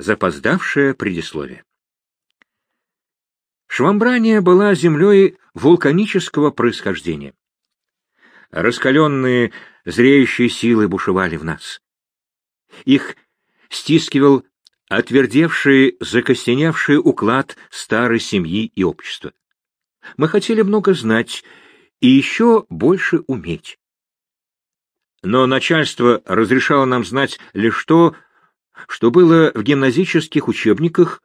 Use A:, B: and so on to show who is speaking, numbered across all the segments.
A: запоздавшее предисловие. Швамбрания была землей вулканического происхождения. Раскаленные зреющие силы бушевали в нас. Их стискивал отвердевший, закостеневший уклад старой семьи и общества. Мы хотели много знать и еще больше уметь. Но начальство разрешало нам знать лишь то, что было в гимназических учебниках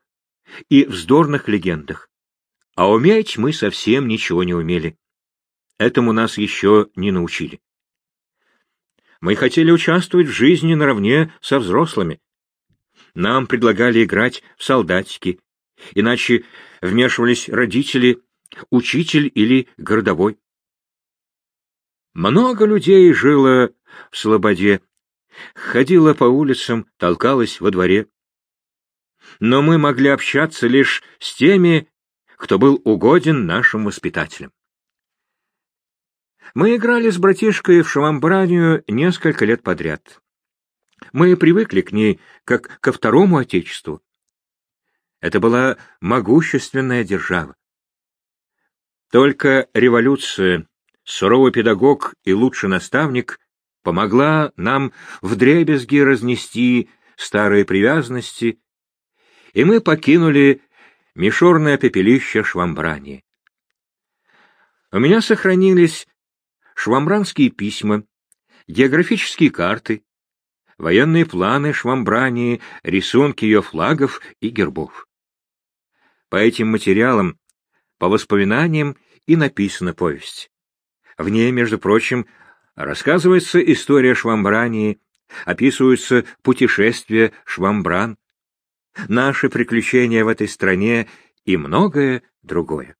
A: и вздорных легендах. А уметь мы совсем ничего не умели. Этому нас еще не научили. Мы хотели участвовать в жизни наравне со взрослыми. Нам предлагали играть в солдатики, иначе вмешивались родители, учитель или городовой. Много людей жило в Слободе, ходила по улицам, толкалась во дворе. Но мы могли общаться лишь с теми, кто был угоден нашим воспитателям. Мы играли с братишкой в шамбранию несколько лет подряд. Мы привыкли к ней, как ко второму отечеству. Это была могущественная держава. Только революция, суровый педагог и лучший наставник помогла нам вдребезги разнести старые привязанности, и мы покинули мишорное пепелище Швамбрани. У меня сохранились швамбранские письма, географические карты, военные планы Швамбрании, рисунки ее флагов и гербов. По этим материалам, по воспоминаниям и написана повесть. В ней, между прочим, рассказывается история Швамбрании, описываются путешествия Швамбран, наши приключения в этой стране и многое другое.